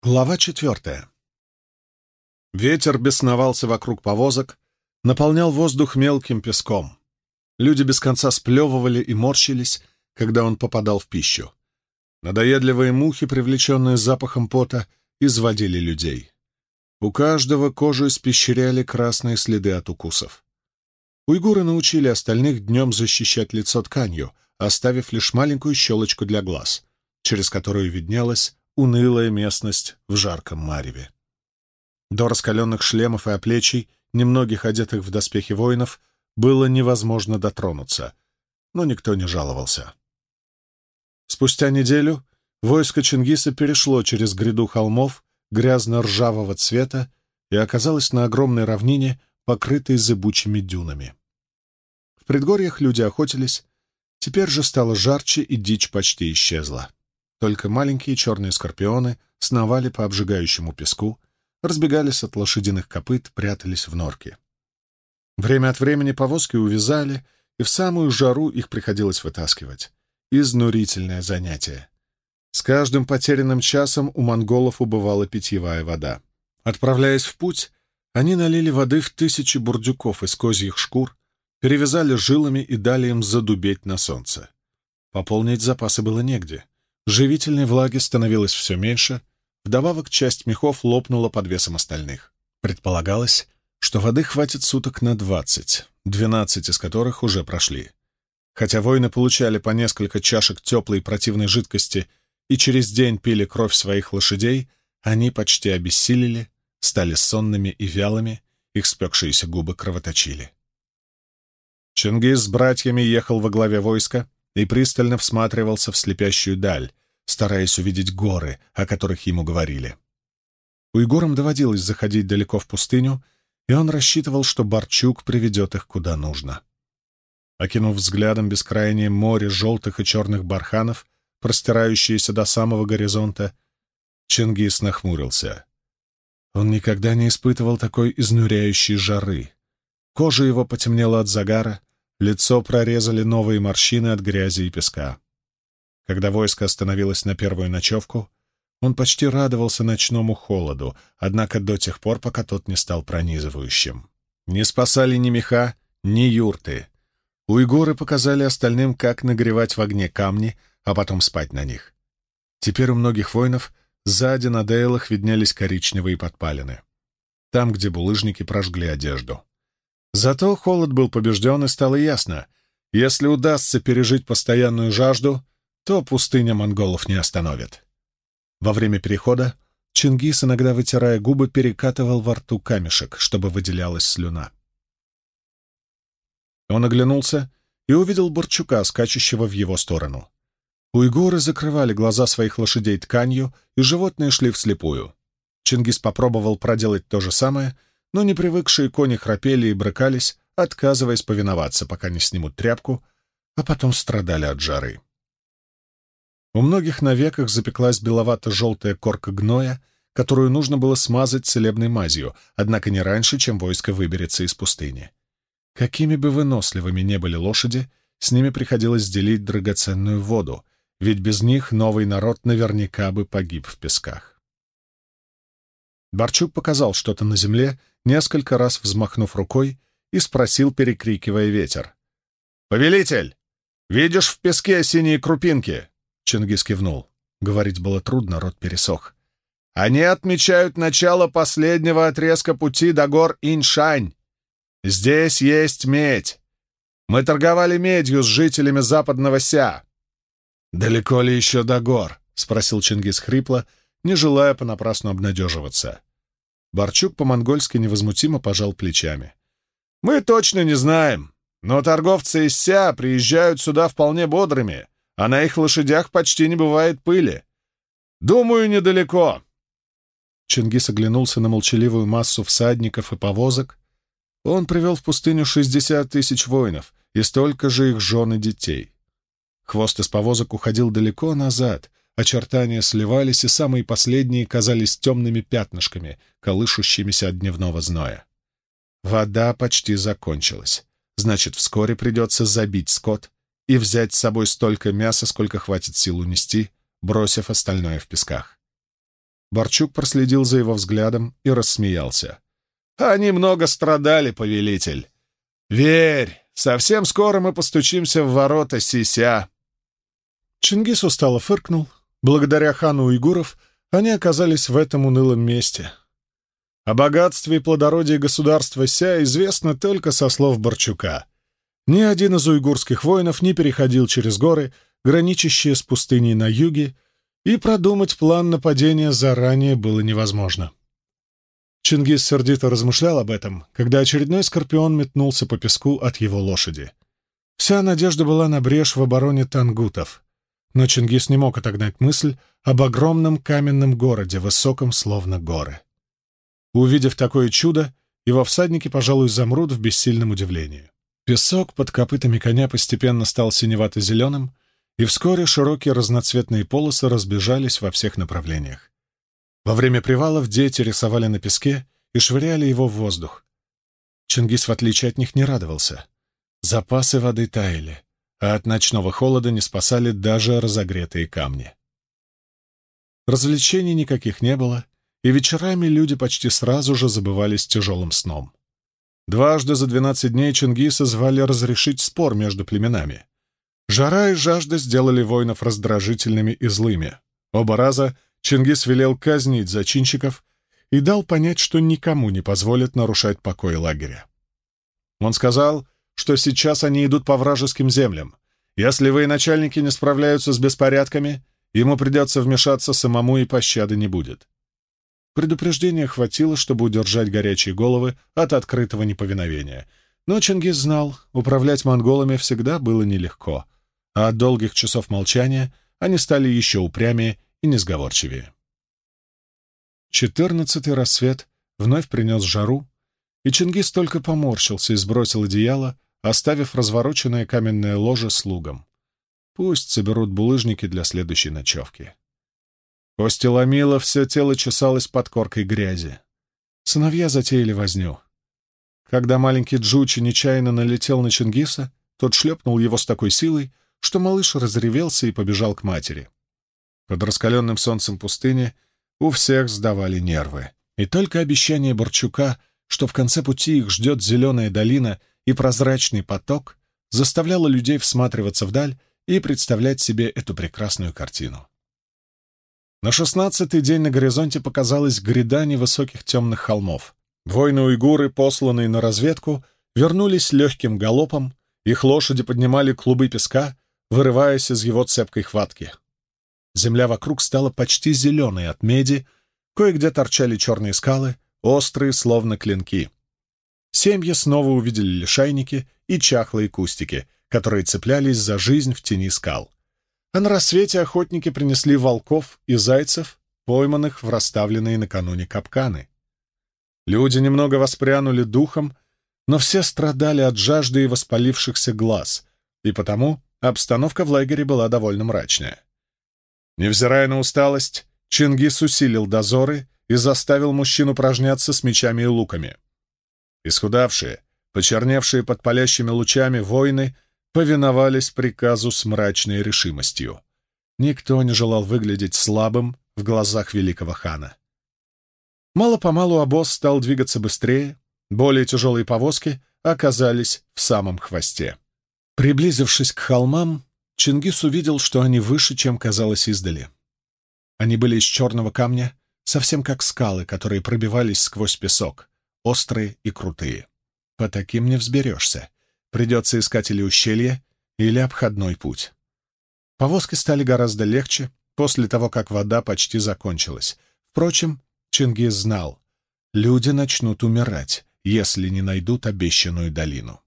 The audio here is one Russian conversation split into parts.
Глава четвертая. Ветер бесновался вокруг повозок, наполнял воздух мелким песком. Люди без конца сплевывали и морщились, когда он попадал в пищу. Надоедливые мухи, привлеченные запахом пота, изводили людей. У каждого кожу испещряли красные следы от укусов. Уйгуры научили остальных днем защищать лицо тканью, оставив лишь маленькую щелочку для глаз, через которую виднелась унылая местность в жарком мареве. До раскаленных шлемов и оплечий, немногих одетых в доспехи воинов, было невозможно дотронуться, но никто не жаловался. Спустя неделю войско Чингиса перешло через гряду холмов грязно-ржавого цвета и оказалось на огромной равнине, покрытой зыбучими дюнами. В предгорьях люди охотились, теперь же стало жарче, и дичь почти исчезла. Только маленькие черные скорпионы сновали по обжигающему песку, разбегались от лошадиных копыт, прятались в норке. Время от времени повозки увязали, и в самую жару их приходилось вытаскивать. Изнурительное занятие. С каждым потерянным часом у монголов убывала питьевая вода. Отправляясь в путь, они налили воды в тысячи бурдюков из козьих шкур, перевязали жилами и дали им задубеть на солнце. Пополнить запасы было негде — Живительной влаги становилось все меньше, вдобавок часть мехов лопнула под весом остальных. Предполагалось, что воды хватит суток на двадцать, двенадцать из которых уже прошли. Хотя воины получали по несколько чашек теплой противной жидкости и через день пили кровь своих лошадей, они почти обессилели, стали сонными и вялыми, их спекшиеся губы кровоточили. Чингис с братьями ехал во главе войска и пристально всматривался в слепящую даль, стараясь увидеть горы, о которых ему говорили. Уйгурам доводилось заходить далеко в пустыню, и он рассчитывал, что Барчук приведет их куда нужно. Окинув взглядом бескрайнее море желтых и черных барханов, простирающееся до самого горизонта, Чингис нахмурился. Он никогда не испытывал такой изнуряющей жары. Кожа его потемнела от загара, лицо прорезали новые морщины от грязи и песка. Когда войско остановилось на первую ночевку, он почти радовался ночному холоду, однако до тех пор, пока тот не стал пронизывающим. Не спасали ни меха, ни юрты. Уйгуры показали остальным, как нагревать в огне камни, а потом спать на них. Теперь у многих воинов сзади на дейлах виднелись коричневые подпалины. Там, где булыжники прожгли одежду. Зато холод был побежден, и стало ясно, если удастся пережить постоянную жажду, то пустыня монголов не остановит. Во время перехода Чингис, иногда вытирая губы, перекатывал во рту камешек, чтобы выделялась слюна. Он оглянулся и увидел Борчука, скачущего в его сторону. Уйгуры закрывали глаза своих лошадей тканью, и животные шли вслепую. Чингис попробовал проделать то же самое, но непривыкшие кони храпели и брыкались, отказываясь повиноваться, пока не снимут тряпку, а потом страдали от жары. У многих на веках запеклась беловато-желтая корка гноя, которую нужно было смазать целебной мазью, однако не раньше, чем войско выберется из пустыни. Какими бы выносливыми не были лошади, с ними приходилось делить драгоценную воду, ведь без них новый народ наверняка бы погиб в песках. Барчук показал что-то на земле, несколько раз взмахнув рукой, и спросил, перекрикивая ветер. «Повелитель, видишь в песке синие крупинки?» Чингис кивнул. Говорить было трудно, рот пересох. «Они отмечают начало последнего отрезка пути до гор Иншань. Здесь есть медь. Мы торговали медью с жителями западного Ся». «Далеко ли еще до гор?» — спросил Чингис хрипло, не желая понапрасну обнадеживаться. Барчук по-монгольски невозмутимо пожал плечами. «Мы точно не знаем, но торговцы из Ся приезжают сюда вполне бодрыми а на их лошадях почти не бывает пыли. Думаю, недалеко. Чингис оглянулся на молчаливую массу всадников и повозок. Он привел в пустыню шестьдесят тысяч воинов и столько же их жен и детей. Хвост из повозок уходил далеко назад, очертания сливались, и самые последние казались темными пятнышками, колышущимися от дневного зноя. Вода почти закончилась. Значит, вскоре придется забить скот и взять с собой столько мяса, сколько хватит сил унести, бросив остальное в песках. Борчук проследил за его взглядом и рассмеялся. «Они много страдали, повелитель. Верь, совсем скоро мы постучимся в ворота Сися». Чингис устало фыркнул. Благодаря хану уйгуров они оказались в этом унылом месте. О богатстве и плодородии государства Ся известно только со слов Борчука. Ни один из уйгурских воинов не переходил через горы, граничащие с пустыней на юге, и продумать план нападения заранее было невозможно. Чингис сердито размышлял об этом, когда очередной скорпион метнулся по песку от его лошади. Вся надежда была на брешь в обороне тангутов, но Чингис не мог отогнать мысль об огромном каменном городе, высоком словно горы. Увидев такое чудо, его всадники, пожалуй, замрут в бессильном удивлении. Песок под копытами коня постепенно стал синевато-зеленым, и вскоре широкие разноцветные полосы разбежались во всех направлениях. Во время привалов дети рисовали на песке и швыряли его в воздух. Чингис, в отличие от них, не радовался. Запасы воды таяли, а от ночного холода не спасали даже разогретые камни. Развлечений никаких не было, и вечерами люди почти сразу же забывались тяжелым сном. Дважды за двенадцать дней Чингиса звали разрешить спор между племенами. Жара и жажда сделали воинов раздражительными и злыми. Оба раза Чингис велел казнить зачинщиков и дал понять, что никому не позволит нарушать покой лагеря. Он сказал, что сейчас они идут по вражеским землям. Если военачальники не справляются с беспорядками, ему придется вмешаться самому и пощады не будет. Предупреждения хватило, чтобы удержать горячие головы от открытого неповиновения. Но Чингис знал, управлять монголами всегда было нелегко — а от долгих часов молчания они стали еще упрямее и несговорчивее. Четырнадцатый рассвет вновь принес жару, и Чингис только поморщился и сбросил одеяло, оставив развороченное каменное ложе слугам. Пусть соберут булыжники для следующей ночевки. Кости ломило, все тело чесалось под коркой грязи. Сыновья затеяли возню. Когда маленький Джучи нечаянно налетел на Чингиса, тот шлепнул его с такой силой, что малыш разревелся и побежал к матери. Под раскаленным солнцем пустыни у всех сдавали нервы. И только обещание Борчука, что в конце пути их ждет зеленая долина и прозрачный поток, заставляло людей всматриваться вдаль и представлять себе эту прекрасную картину. На шестнадцатый день на горизонте показалась гряда невысоких темных холмов. Воины-уйгуры, посланные на разведку, вернулись легким галопом, их лошади поднимали клубы песка, вырываясь из его цепкой хватки. Земля вокруг стала почти зеленой от меди, кое-где торчали черные скалы, острые, словно клинки. Семьи снова увидели лишайники и чахлые кустики, которые цеплялись за жизнь в тени скал. А на рассвете охотники принесли волков и зайцев, пойманных в расставленные накануне капканы. Люди немного воспрянули духом, но все страдали от жажды и воспалившихся глаз, и потому Обстановка в лагере была довольно мрачная. Невзирая на усталость, Чингис усилил дозоры и заставил мужчин упражняться с мечами и луками. Исхудавшие, почерневшие под палящими лучами воины повиновались приказу с мрачной решимостью. Никто не желал выглядеть слабым в глазах великого хана. Мало-помалу обоз стал двигаться быстрее, более тяжелые повозки оказались в самом хвосте. Приблизившись к холмам, Чингис увидел, что они выше, чем казалось издали. Они были из черного камня, совсем как скалы, которые пробивались сквозь песок, острые и крутые. По таким не взберешься. Придется искать или ущелье, или обходной путь. Повозки стали гораздо легче после того, как вода почти закончилась. Впрочем, Чингис знал, люди начнут умирать, если не найдут обещанную долину.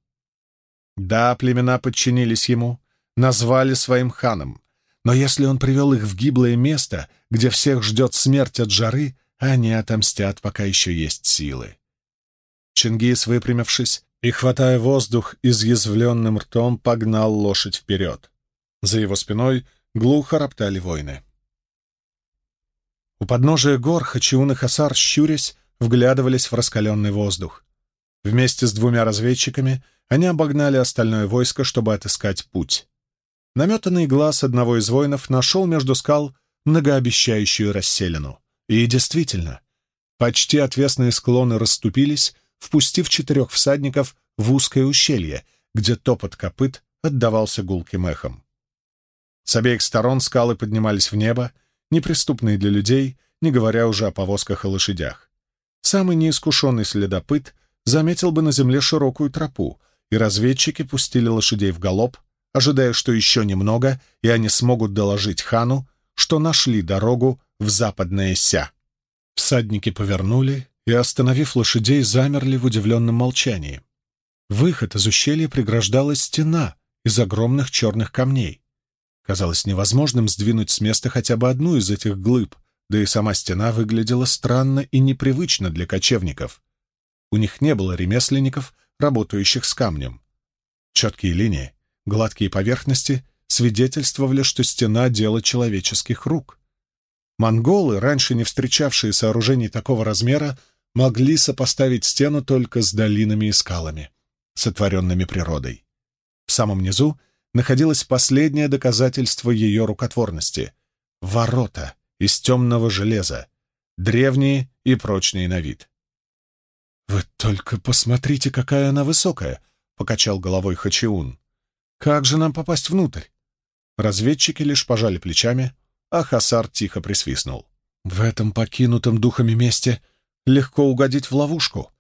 Да, племена подчинились ему, назвали своим ханом, но если он привел их в гиблое место, где всех ждет смерть от жары, они отомстят, пока еще есть силы. Чингис, выпрямившись и, хватая воздух изъязвленным ртом, погнал лошадь вперед. За его спиной глухо роптали воины. У подножия гор Хачиун и Хасар, щурясь, вглядывались в раскаленный воздух. Вместе с двумя разведчиками они обогнали остальное войско, чтобы отыскать путь. Наметанный глаз одного из воинов нашел между скал многообещающую расселину, И действительно, почти отвесные склоны расступились, впустив четырех всадников в узкое ущелье, где топот копыт отдавался гулким эхом. С обеих сторон скалы поднимались в небо, неприступные для людей, не говоря уже о повозках и лошадях. Самый неискушенный следопыт заметил бы на земле широкую тропу, и разведчики пустили лошадей в галоп, ожидая, что еще немного, и они смогут доложить хану, что нашли дорогу в западное Ся. Всадники повернули и, остановив лошадей, замерли в удивленном молчании. Выход из ущелья преграждала стена из огромных черных камней. Казалось невозможным сдвинуть с места хотя бы одну из этих глыб, да и сама стена выглядела странно и непривычно для кочевников. У них не было ремесленников, работающих с камнем. Четкие линии, гладкие поверхности свидетельствовали, что стена — дело человеческих рук. Монголы, раньше не встречавшие сооружений такого размера, могли сопоставить стену только с долинами и скалами, сотворенными природой. В самом низу находилось последнее доказательство ее рукотворности — ворота из темного железа, древние и прочные на вид. «Вы только посмотрите, какая она высокая!» — покачал головой Хачиун. «Как же нам попасть внутрь?» Разведчики лишь пожали плечами, а Хасар тихо присвистнул. «В этом покинутом духами месте легко угодить в ловушку.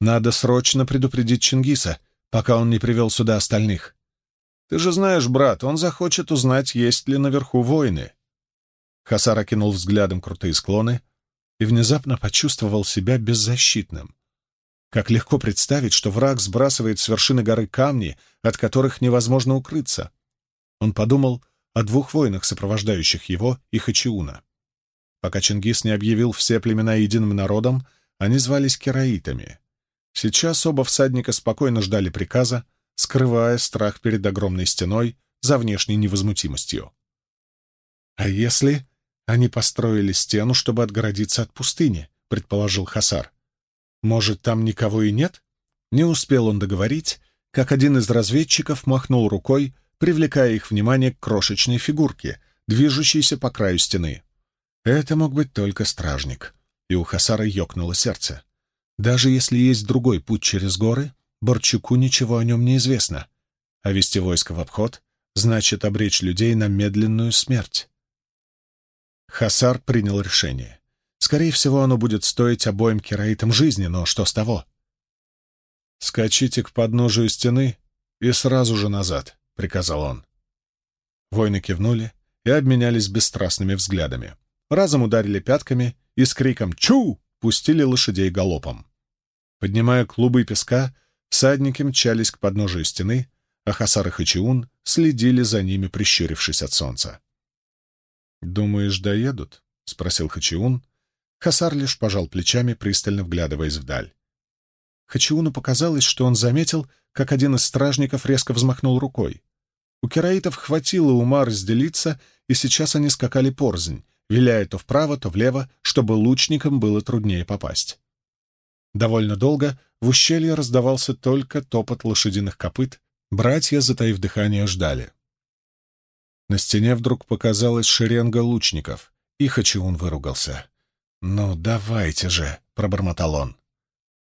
Надо срочно предупредить Чингиса, пока он не привел сюда остальных. Ты же знаешь, брат, он захочет узнать, есть ли наверху воины». Хасар окинул взглядом крутые склоны и внезапно почувствовал себя беззащитным. Как легко представить, что враг сбрасывает с вершины горы камни, от которых невозможно укрыться. Он подумал о двух воинах, сопровождающих его и Хачиуна. Пока Чингис не объявил все племена единым народом, они звались кераитами. Сейчас оба всадника спокойно ждали приказа, скрывая страх перед огромной стеной за внешней невозмутимостью. «А если они построили стену, чтобы отгородиться от пустыни?» — предположил Хасар. «Может, там никого и нет?» Не успел он договорить, как один из разведчиков махнул рукой, привлекая их внимание к крошечной фигурке, движущейся по краю стены. Это мог быть только стражник, и у Хасара ёкнуло сердце. Даже если есть другой путь через горы, Борчуку ничего о нем не известно, а вести войско в обход значит обречь людей на медленную смерть. Хасар принял решение. Скорее всего, оно будет стоить обоим кераитам жизни, но что с того? «Скачите к подножию стены и сразу же назад», — приказал он. Воины кивнули и обменялись бесстрастными взглядами разом ударили пятками и с криком «Чу!» пустили лошадей галопом. Поднимая клубы песка, всадники мчались к подножию стены, а Хасар и Хачиун следили за ними, прищурившись от солнца. «Думаешь, доедут?» — спросил Хачиун. Хасар лишь пожал плечами, пристально вглядываясь вдаль. Хачиуну показалось, что он заметил, как один из стражников резко взмахнул рукой. У кераитов хватило ума разделиться, и сейчас они скакали порзнь, виляя то вправо, то влево, чтобы лучникам было труднее попасть. Довольно долго в ущелье раздавался только топот лошадиных копыт, братья, затаив дыхание, ждали. На стене вдруг показалась шеренга лучников, и Хачиун выругался. «Ну, давайте же!» — пробормотал он.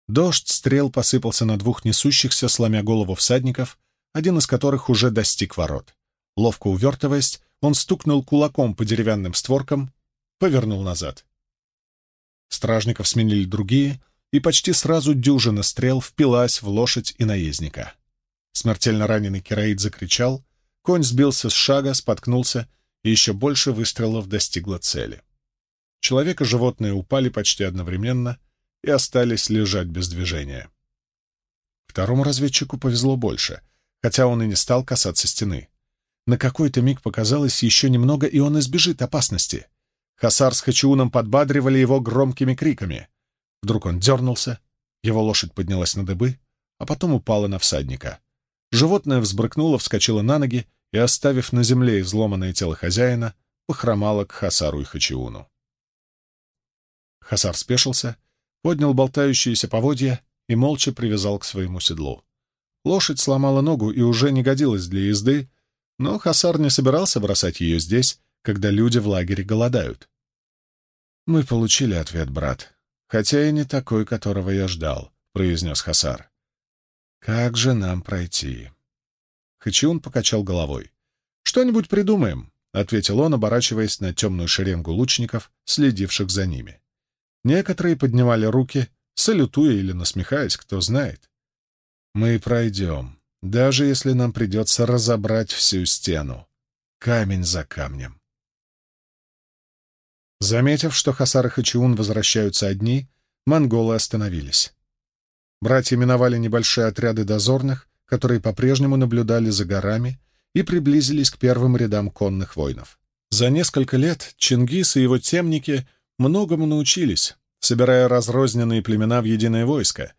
Дождь стрел посыпался на двух несущихся, сломя голову всадников, один из которых уже достиг ворот. Ловко увертываясь, он стукнул кулаком по деревянным створкам, повернул назад. Стражников сменили другие, и почти сразу дюжина стрел впилась в лошадь и наездника. Смертельно раненый Кераид закричал, конь сбился с шага, споткнулся, и еще больше выстрелов достигло цели. Человек и животное упали почти одновременно и остались лежать без движения. Второму разведчику повезло больше, хотя он и не стал касаться стены. На какой-то миг показалось еще немного, и он избежит опасности. Хасар с Хачиуном подбадривали его громкими криками. Вдруг он дернулся, его лошадь поднялась на дыбы, а потом упала на всадника. Животное взбрыкнуло, вскочило на ноги и, оставив на земле изломанное тело хозяина, похромало к Хасару и Хачиуну. Хасар спешился, поднял болтающиеся поводья и молча привязал к своему седлу. Лошадь сломала ногу и уже не годилась для езды, но Хасар не собирался бросать ее здесь, когда люди в лагере голодают. «Мы получили ответ, брат, хотя и не такой, которого я ждал», — произнес Хасар. «Как же нам пройти?» Хачиун покачал головой. «Что-нибудь придумаем», — ответил он, оборачиваясь на темную шеренгу лучников, следивших за ними. Некоторые поднимали руки, салютуя или насмехаясь, кто знает. «Мы пройдем, даже если нам придется разобрать всю стену, камень за камнем». Заметив, что Хасар и Хачиун возвращаются одни, монголы остановились. Братья миновали небольшие отряды дозорных, которые по-прежнему наблюдали за горами, и приблизились к первым рядам конных воинов. За несколько лет Чингис и его темники многому научились, собирая разрозненные племена в единое войско,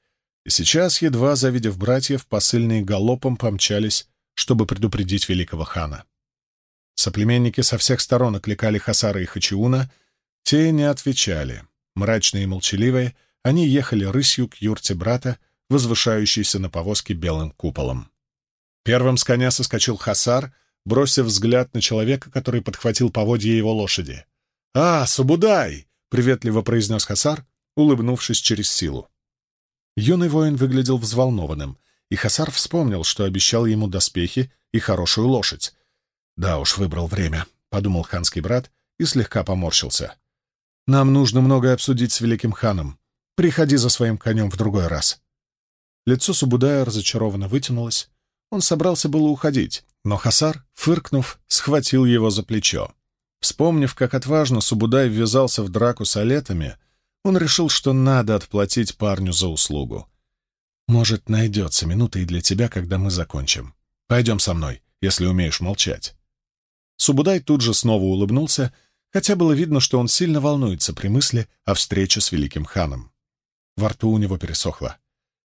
и сейчас, едва завидев братьев, посыльные галопом помчались, чтобы предупредить великого хана. Соплеменники со всех сторон окликали Хасара и Хачиуна — те не отвечали. Мрачные и молчаливые, они ехали рысью к юрте брата, возвышающейся на повозке белым куполом. Первым с коня соскочил Хасар, бросив взгляд на человека, который подхватил поводья его лошади. «А, Субудай!» — приветливо произнес Хасар, улыбнувшись через силу. Юный воин выглядел взволнованным, и Хасар вспомнил, что обещал ему доспехи и хорошую лошадь. «Да уж, выбрал время», — подумал ханский брат и слегка поморщился. Нам нужно многое обсудить с великим ханом. Приходи за своим конем в другой раз». Лицо Субудая разочарованно вытянулось. Он собрался было уходить, но Хасар, фыркнув, схватил его за плечо. Вспомнив, как отважно Субудай ввязался в драку с алетами, он решил, что надо отплатить парню за услугу. «Может, найдется минута и для тебя, когда мы закончим. Пойдем со мной, если умеешь молчать». Субудай тут же снова улыбнулся хотя было видно, что он сильно волнуется при мысли о встрече с великим ханом. Во рту у него пересохло.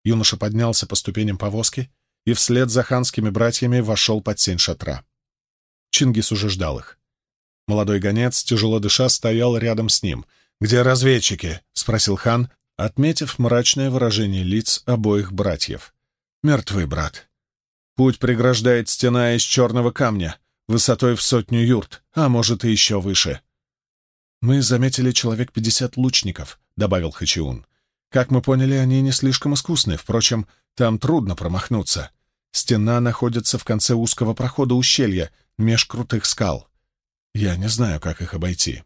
Юноша поднялся по ступеням повозки и вслед за ханскими братьями вошел под сень шатра. Чингис уже ждал их. Молодой гонец, тяжело дыша, стоял рядом с ним. «Где разведчики?» — спросил хан, отметив мрачное выражение лиц обоих братьев. «Мертвый брат. Путь преграждает стена из черного камня, высотой в сотню юрт, а может и еще выше. «Мы заметили человек пятьдесят лучников», — добавил Хачиун. «Как мы поняли, они не слишком искусны. Впрочем, там трудно промахнуться. Стена находится в конце узкого прохода ущелья, меж крутых скал. Я не знаю, как их обойти».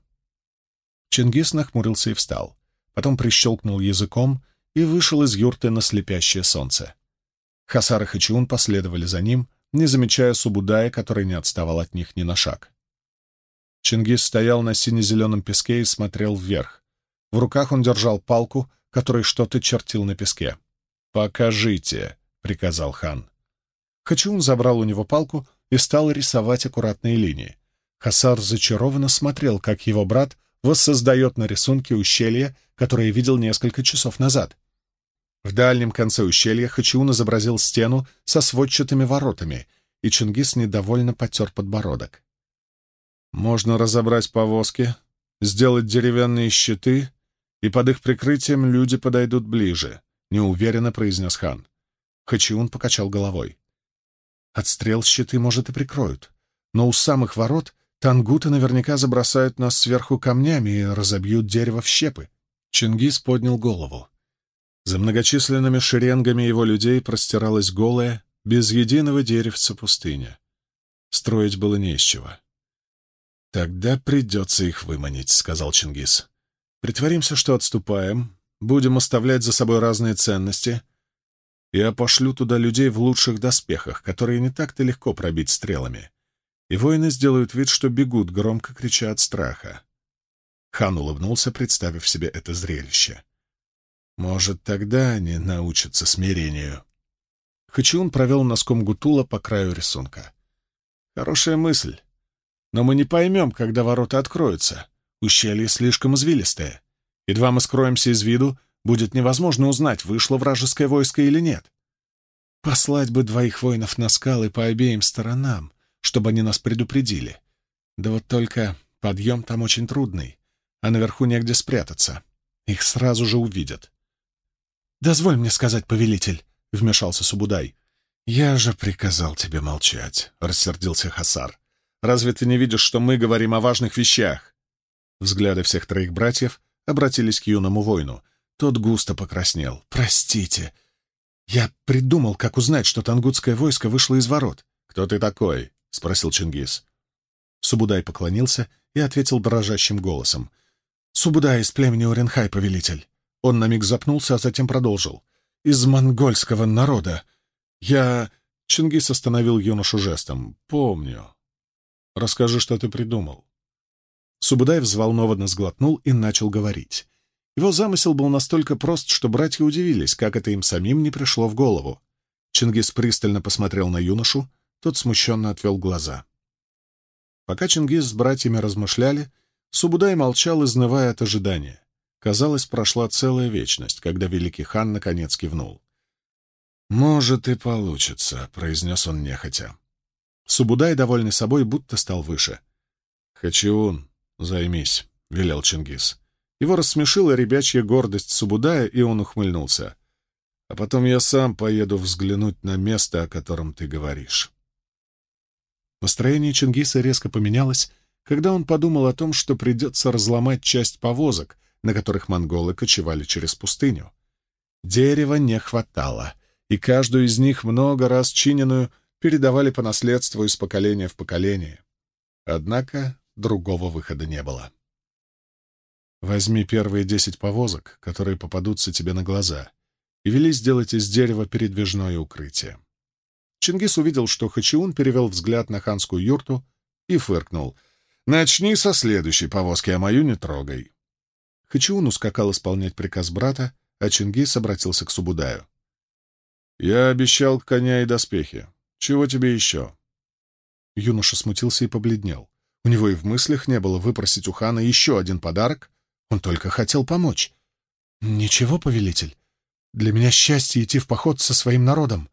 Чингис нахмурился и встал. Потом прищелкнул языком и вышел из юрты на слепящее солнце. Хасар и Хачиун последовали за ним, не замечая Субудая, который не отставал от них ни на шаг. Чингис стоял на сине-зеленом песке и смотрел вверх. В руках он держал палку, которой что-то чертил на песке. «Покажите», — приказал хан. Хачун забрал у него палку и стал рисовать аккуратные линии. Хасар зачарованно смотрел, как его брат воссоздает на рисунке ущелье, которое видел несколько часов назад. В дальнем конце ущелья Хачиун изобразил стену со сводчатыми воротами, и Чингис недовольно потер подбородок. Можно разобрать повозки, сделать деревянные щиты, и под их прикрытием люди подойдут ближе, — неуверенно произнес хан. Хачиун покачал головой. Отстрел щиты, может, и прикроют, но у самых ворот тангуты наверняка забросают нас сверху камнями и разобьют дерево в щепы. Чингис поднял голову. За многочисленными шеренгами его людей простиралась голая, без единого деревца пустыня. Строить было не из чего. «Тогда придется их выманить», — сказал Чингис. «Притворимся, что отступаем, будем оставлять за собой разные ценности. Я пошлю туда людей в лучших доспехах, которые не так-то легко пробить стрелами. И воины сделают вид, что бегут, громко крича от страха». Хан улыбнулся, представив себе это зрелище. «Может, тогда они научатся смирению». Хачиун провел носком гутула по краю рисунка. «Хорошая мысль. Но мы не поймем, когда ворота откроются. Ущелье слишком извилистое. Едва мы скроемся из виду, будет невозможно узнать, вышло вражеское войско или нет. Послать бы двоих воинов на скалы по обеим сторонам, чтобы они нас предупредили. Да вот только подъем там очень трудный, а наверху негде спрятаться. Их сразу же увидят. «Дозволь мне сказать, повелитель», — вмешался Субудай. «Я же приказал тебе молчать», — рассердился Хасар. Разве ты не видишь, что мы говорим о важных вещах?» Взгляды всех троих братьев обратились к юному воину. Тот густо покраснел. «Простите. Я придумал, как узнать, что тангутское войско вышло из ворот». «Кто ты такой?» — спросил Чингис. Субудай поклонился и ответил дрожащим голосом. «Субудай из племени Оренхай, повелитель». Он на миг запнулся, а затем продолжил. «Из монгольского народа. Я...» Чингис остановил юношу жестом. «Помню. Расскажи, что ты придумал». Субудай взволнованно сглотнул и начал говорить. Его замысел был настолько прост, что братья удивились, как это им самим не пришло в голову. Чингис пристально посмотрел на юношу, тот смущенно отвел глаза. Пока Чингис с братьями размышляли, Субудай молчал, изнывая от ожидания. Казалось, прошла целая вечность, когда великий хан наконец кивнул. «Может, и получится», — произнес он нехотя. Субудай, довольный собой, будто стал выше. «Хачиун, займись», — велел Чингис. Его рассмешила ребячья гордость Субудая, и он ухмыльнулся. «А потом я сам поеду взглянуть на место, о котором ты говоришь». Настроение Чингиса резко поменялось, когда он подумал о том, что придется разломать часть повозок, на которых монголы кочевали через пустыню. Дерева не хватало, и каждую из них много раз чиненную передавали по наследству из поколения в поколение. Однако другого выхода не было. Возьми первые десять повозок, которые попадутся тебе на глаза, и вели сделать из дерева передвижное укрытие. Чингис увидел, что Хачиун перевел взгляд на ханскую юрту и фыркнул. «Начни со следующей повозки, а мою не трогай». Хачиун ускакал исполнять приказ брата, а Чингис обратился к Субудаю. «Я обещал коня и доспехи. Чего тебе еще?» Юноша смутился и побледнел. У него и в мыслях не было выпросить у хана еще один подарок. Он только хотел помочь. «Ничего, повелитель. Для меня счастье идти в поход со своим народом».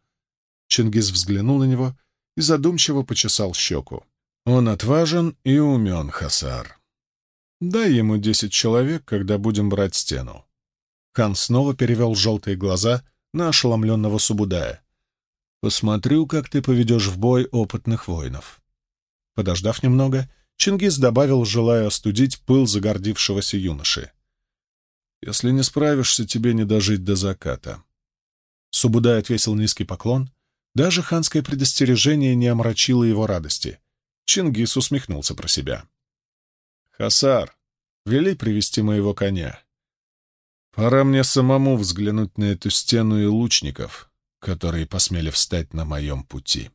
Чингис взглянул на него и задумчиво почесал щеку. «Он отважен и умен, Хасар. Дай ему десять человек, когда будем брать стену». Хан снова перевел желтые глаза на ошеломленного Субудая. Посмотрю, как ты поведешь в бой опытных воинов. Подождав немного, Чингис добавил, желая остудить пыл загордившегося юноши. «Если не справишься, тебе не дожить до заката». Субудай отвесил низкий поклон. Даже ханское предостережение не омрачило его радости. Чингис усмехнулся про себя. «Хасар, вели привести моего коня. Пора мне самому взглянуть на эту стену и лучников, которые посмели встать на моем пути.